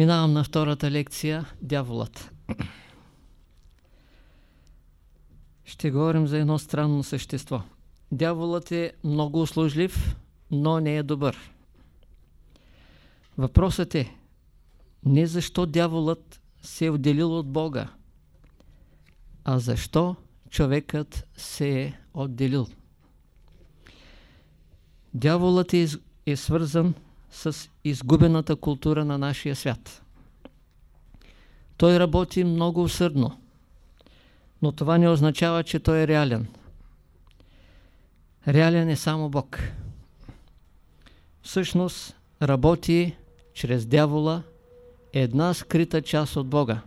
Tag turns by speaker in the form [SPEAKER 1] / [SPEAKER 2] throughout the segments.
[SPEAKER 1] Минавам на втората лекция – Дяволът. Ще говорим за едно странно същество. Дяволът е много услужлив, но не е добър. Въпросът е не защо дяволът се е отделил от Бога, а защо човекът се е отделил. Дяволът е, е свързан с изгубената култура на нашия свят. Той работи много усърдно, но това не означава, че той е реален. Реален е само Бог. Всъщност работи чрез дявола една скрита част от Бога.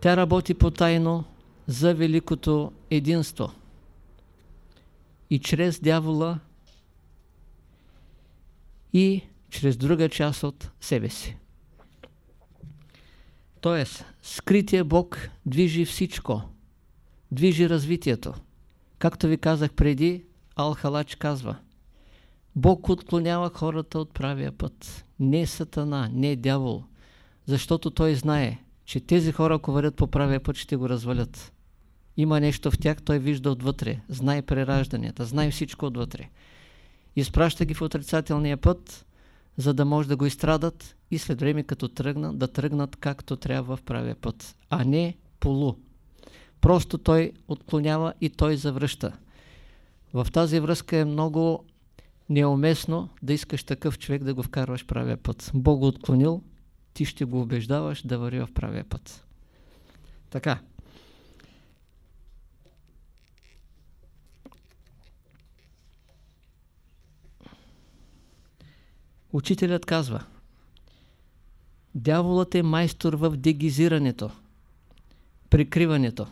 [SPEAKER 1] Тя работи потайно за великото единство. И чрез дявола и чрез друга част от себе си. Тоест, скрития Бог движи всичко, движи развитието. Както ви казах преди, Алхалач казва, Бог отклонява хората от правия път. Не сатана, не дявол, защото той знае, че тези хора, ако върят по правия път, ще го развалят. Има нещо в тях, той вижда отвътре, знае преражданията, знае всичко отвътре изпраща ги в отрицателния път, за да може да го изстрадат и след време като тръгнат, да тръгнат както трябва в правия път, а не полу. Просто той отклонява и той завръща. В тази връзка е много неуместно да искаш такъв човек да го вкарваш правия път. Бог го отклонил, ти ще го убеждаваш да върви в правия път. Така. Учителят казва, дяволът е майстор в дегизирането, прикриването.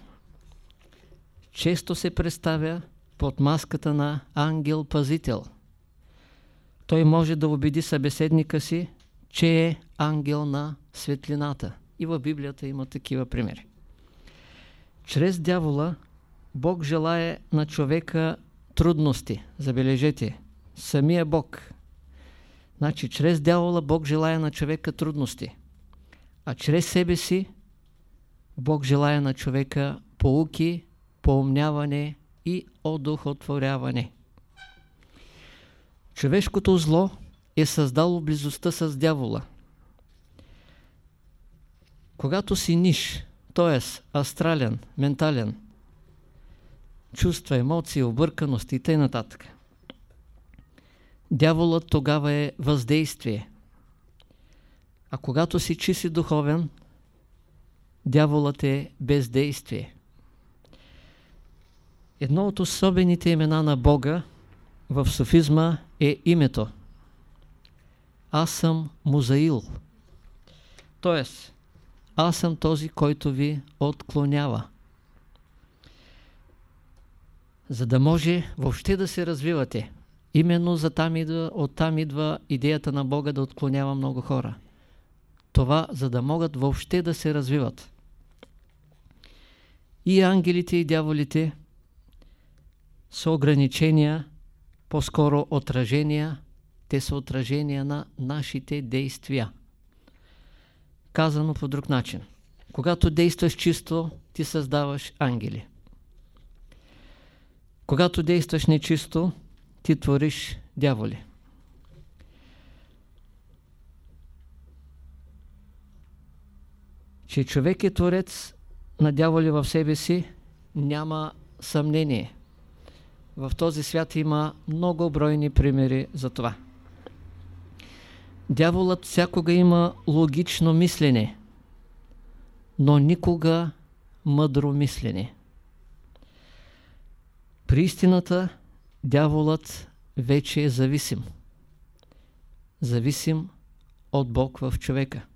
[SPEAKER 1] Често се представя под маската на ангел-пазител. Той може да убеди събеседника си, че е ангел на светлината. И в Библията има такива примери. Чрез дявола Бог желая на човека трудности. Забележете, самия Бог Значи, чрез дявола Бог желая на човека трудности, а чрез себе си Бог желая на човека поуки, поумняване и одухотворяване. Човешкото зло е създало близостта с дявола. Когато си ниш, т.е. астрален, ментален, чувства, емоции, обърканост и т.н. Дяволът тогава е въздействие. А когато си чиси духовен, дяволът е бездействие. Едно от особените имена на Бога в софизма е името. Аз съм Музаил. Тоест, аз съм този, който ви отклонява. За да може въобще да се развивате, Именно за там идва, оттам идва идеята на Бога да отклонява много хора. Това, за да могат въобще да се развиват. И ангелите и дяволите са ограничения, по-скоро отражения, те са отражения на нашите действия. Казано по друг начин. Когато действаш чисто, ти създаваш ангели. Когато действаш нечисто, ти твориш дяволи. Че човек е творец на дяволи в себе си, няма съмнение. В този свят има много бройни примери за това. Дяволът всякога има логично мислене, но никога мъдро мислене. При истината дяволът вече е зависим. Зависим от Бог в човека.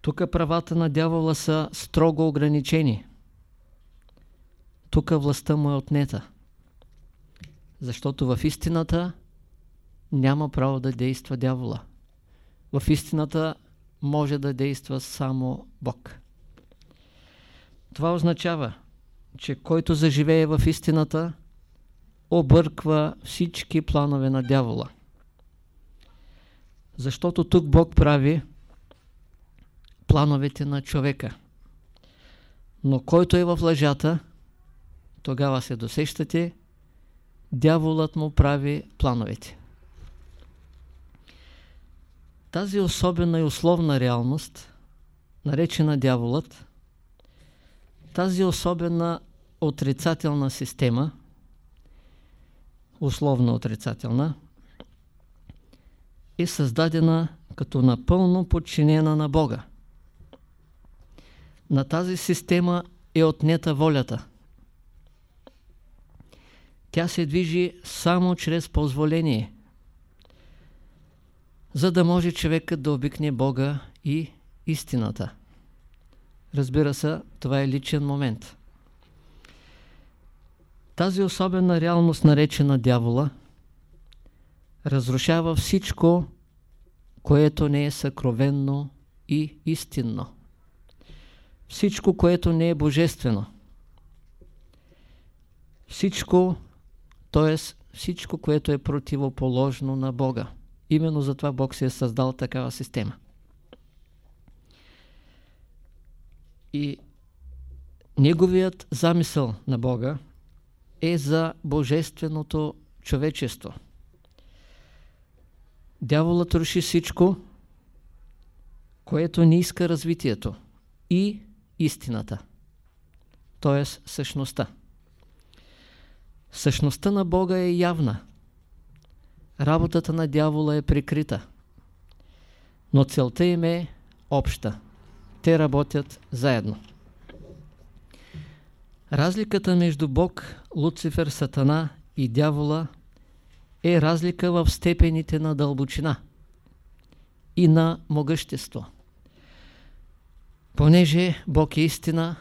[SPEAKER 1] Тук правата на дявола са строго ограничени. Тук властта му е отнета. Защото в истината няма право да действа дявола. В истината може да действа само Бог. Това означава, че който заживее в истината, обърква всички планове на дявола. Защото тук Бог прави плановете на човека. Но който е в лъжата, тогава се досещате, дяволът му прави плановете. Тази особена и условна реалност, наречена дяволът, тази особена отрицателна система, условно отрицателна, е създадена като напълно подчинена на Бога. На тази система е отнета волята. Тя се движи само чрез позволение, за да може човекът да обикне Бога и истината. Разбира се, това е личен момент. Тази особена реалност, наречена дявола, разрушава всичко, което не е съкровенно и истинно. Всичко, което не е божествено. Всичко, т.е. всичко, което е противоположно на Бога. Именно затова Бог се е създал такава система. И неговият замисъл на Бога е за божественото човечество. Дяволът руши всичко, което не иска развитието и истината, т.е. същността. Същността на Бога е явна. Работата на дявола е прикрита. Но целта им е обща. Те работят заедно. Разликата между Бог, Луцифер, Сатана и дявола е разлика в степените на дълбочина и на могъщество. Понеже Бог е истина,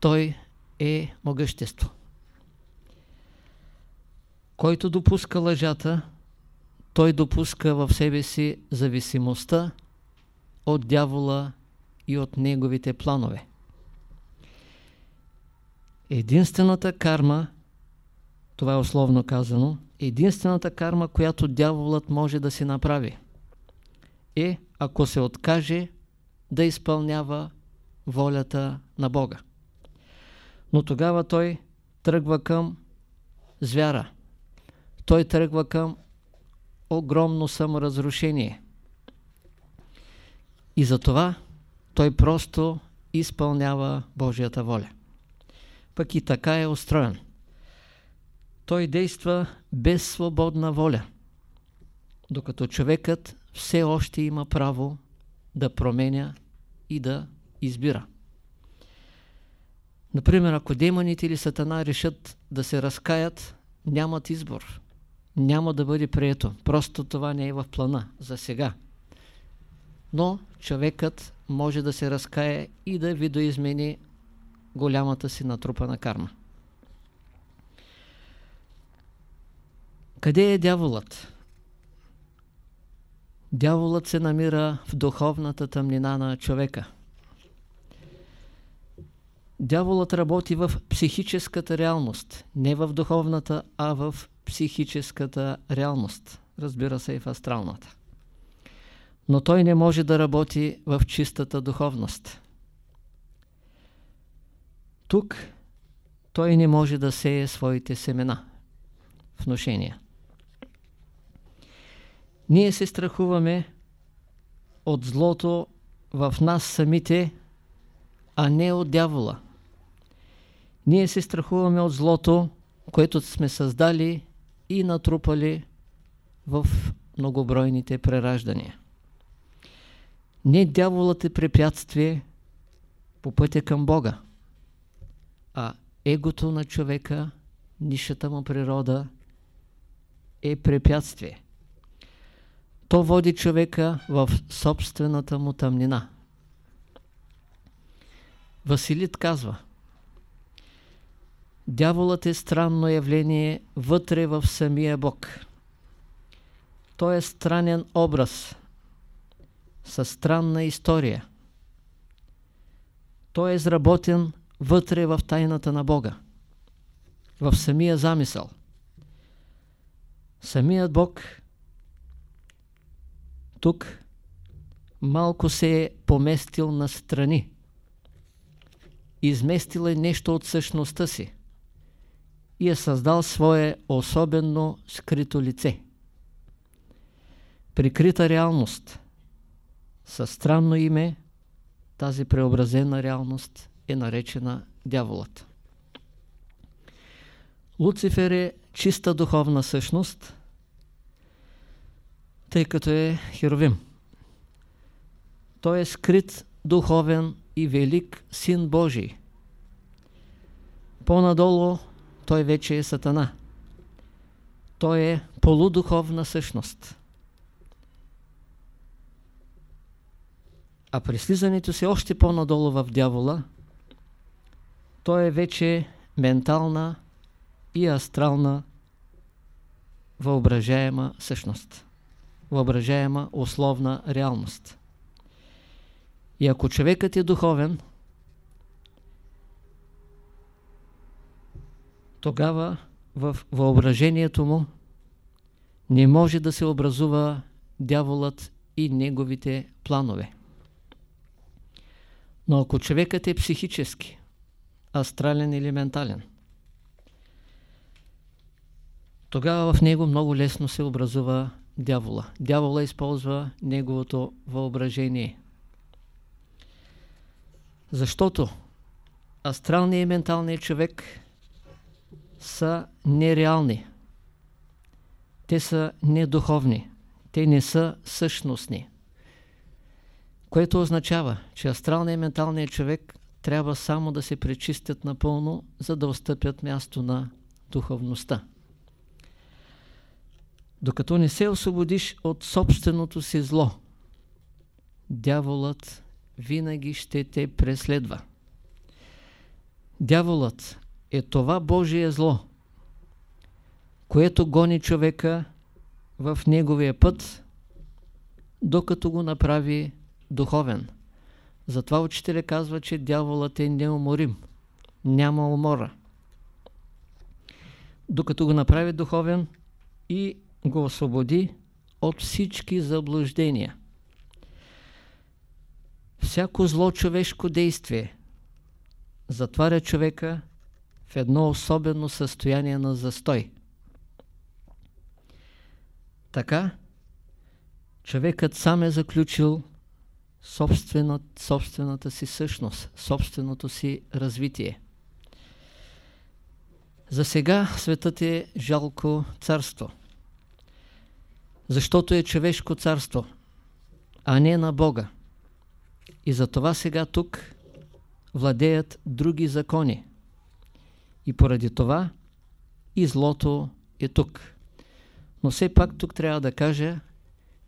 [SPEAKER 1] Той е могъщество. Който допуска лъжата, той допуска в себе си зависимостта от дявола и от неговите планове. Единствената карма, това е условно казано, единствената карма, която дяволът може да си направи, е ако се откаже да изпълнява волята на Бога. Но тогава той тръгва към звяра. Той тръгва към огромно саморазрушение. И затова той просто изпълнява Божията воля. Пък и така е устроен. Той действа без свободна воля, докато човекът все още има право да променя и да избира. Например, ако демоните или сатана решат да се разкаят, нямат избор. Няма да бъде прието. Просто това не е в плана за сега. Но човекът може да се разкае и да видоизмени голямата си натрупана карма. Къде е дяволът? Дяволът се намира в духовната тъмнина на човека. Дяволът работи в психическата реалност, не в духовната, а в психическата реалност, разбира се и в астралната. Но той не може да работи в чистата духовност. Тук той не може да сее своите семена, вношения. Ние се страхуваме от злото в нас самите, а не от дявола. Ние се страхуваме от злото, което сме създали и натрупали в многобройните прераждания. Не дяволът е препятствие по пътя към Бога, егото на човека, нишата му природа е препятствие. То води човека в собствената му тъмнина. Василит казва Дяволът е странно явление вътре в самия Бог. Той е странен образ със странна история. Той е изработен вътре в тайната на Бога, в самия замисъл. Самият Бог тук малко се е поместил на страни. Изместил е нещо от същността си и е създал свое особено скрито лице. Прикрита реалност. Със странно име тази преобразена реалност е наречена дяволът. Луцифер е чиста духовна същност, тъй като е херовим. Той е скрит духовен и велик син Божий. По-надолу той вече е сатана. Той е полудуховна същност. А при слизането си още по-надолу в дявола, той е вече ментална и астрална въображаема същност. Въображаема условна реалност. И ако човекът е духовен, тогава в въображението му не може да се образува дяволът и неговите планове. Но ако човекът е психически, астрален или ментален, тогава в него много лесно се образува дявола. Дявола използва неговото въображение. Защото астралният и менталният човек са нереални. Те са недуховни. Те не са същностни. Което означава, че астралният и менталният човек трябва само да се пречистят напълно, за да отстъпят място на духовността. Докато не се освободиш от собственото си зло, дяволът винаги ще те преследва. Дяволът е това Божие зло, което гони човека в неговия път, докато го направи духовен. Затова учителя казва, че дяволът е неуморим. Няма умора. Докато го направи духовен и го освободи от всички заблуждения. Всяко зло човешко действие затваря човека в едно особено състояние на застой. Така, човекът сам е заключил собствена, собствената си същност, собственото си развитие. За сега светът е жалко царство, защото е човешко царство, а не на Бога. И затова сега тук владеят други закони. И поради това и злото е тук. Но все пак тук трябва да кажа,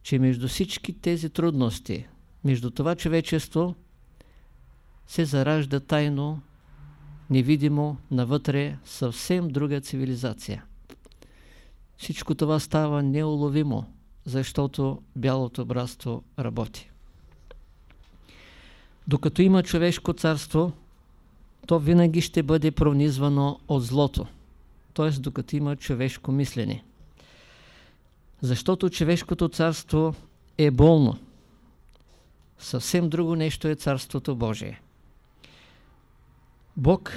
[SPEAKER 1] че между всички тези трудности, между това човечество се заражда тайно, невидимо, навътре съвсем друга цивилизация. Всичко това става неуловимо, защото бялото братство работи. Докато има човешко царство, то винаги ще бъде пронизвано от злото, т.е. докато има човешко мислене. Защото човешкото царство е болно. Съвсем друго нещо е Царството Божие. Бог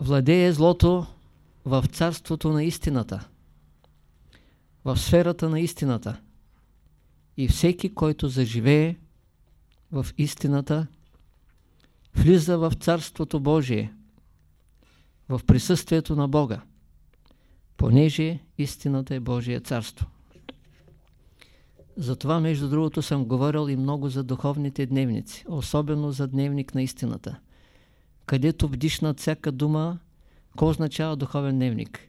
[SPEAKER 1] владее злото в Царството на истината, в сферата на истината. И всеки, който заживее в истината, влиза в Царството Божие, в присъствието на Бога, понеже истината е Божие Царство. Затова, между другото, съм говорил и много за духовните дневници, особено за дневник на истината, където бдиш над всяка дума, какво означава духовен дневник?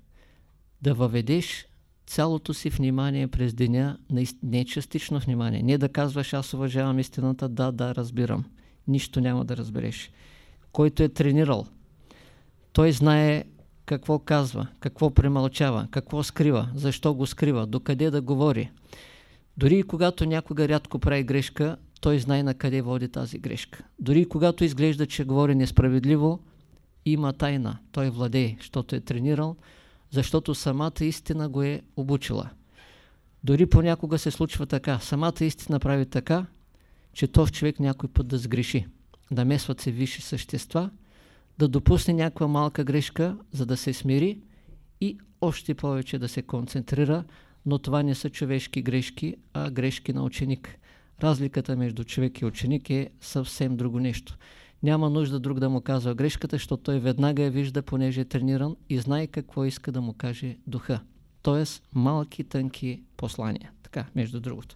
[SPEAKER 1] Да въведеш цялото си внимание през деня, не частично внимание, не да казваш аз уважавам истината, да, да, разбирам нищо няма да разбереш. Който е тренирал, той знае какво казва, какво премълчава, какво скрива, защо го скрива, докъде да говори. Дори и когато някога рядко прави грешка, той знае на къде води тази грешка. Дори и когато изглежда, че говори несправедливо, има тайна. Той владее, защото е тренирал, защото самата истина го е обучила. Дори понякога се случва така. Самата истина прави така, че този човек някой път да сгреши. Да месват се висши същества, да допусне някаква малка грешка, за да се смири и още повече да се концентрира, но това не са човешки грешки, а грешки на ученик. Разликата между човек и ученик е съвсем друго нещо. Няма нужда друг да му казва грешката, защото той веднага я вижда, понеже е трениран и знае какво иска да му каже духа. Тоест малки, тънки послания. Така, между другото.